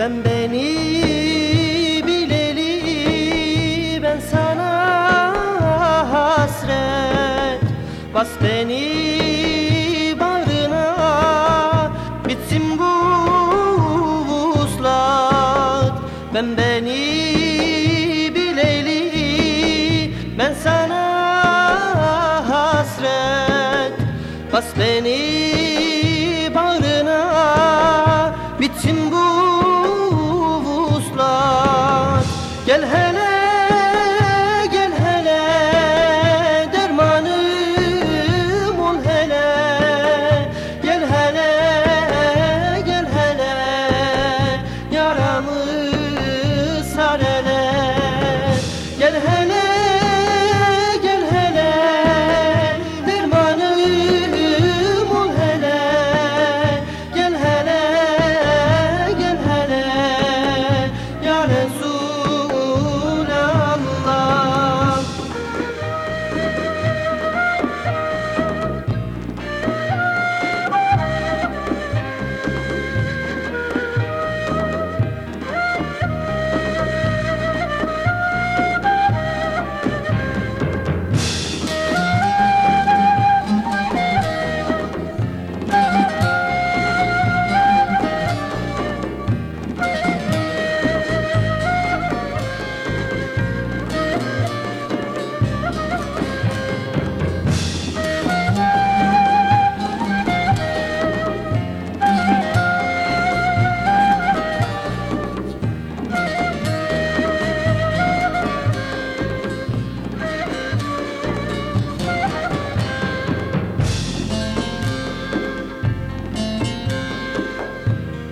بمباني قالها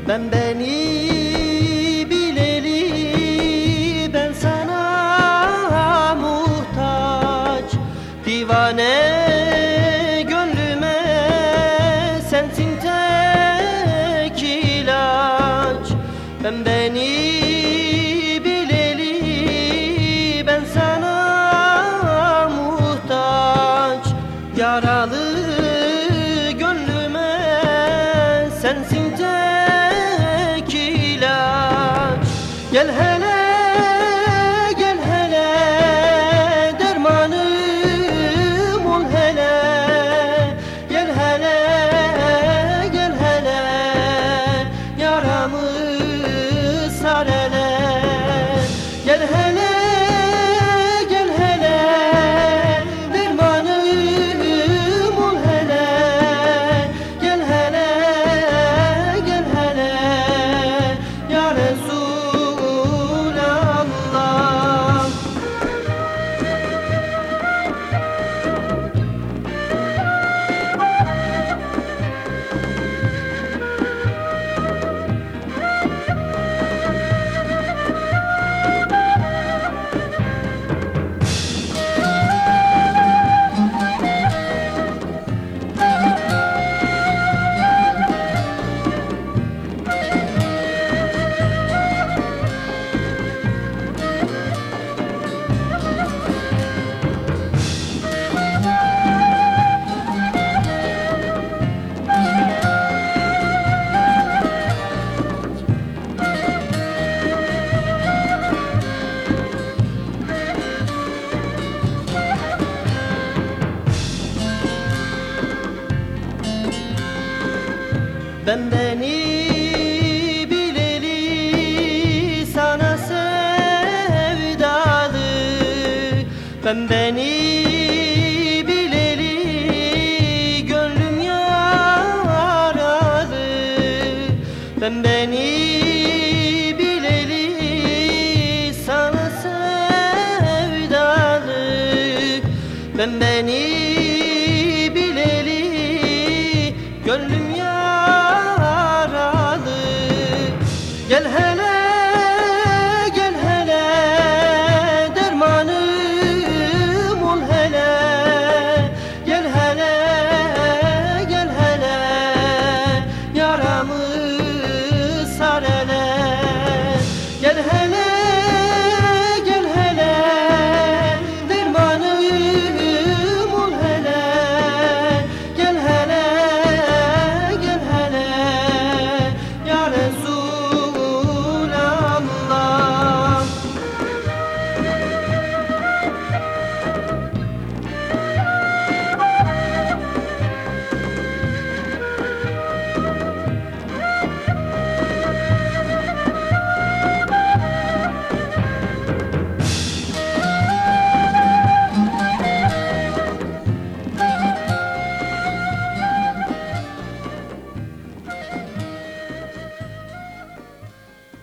Ben beni bileli ben sana muhtaç. Divane يا الهلا Ben beni bileli sana sevdalı. Ben beni bileli gönlüm yaralı. Ben beni bileli sana sevdalı. Ben beni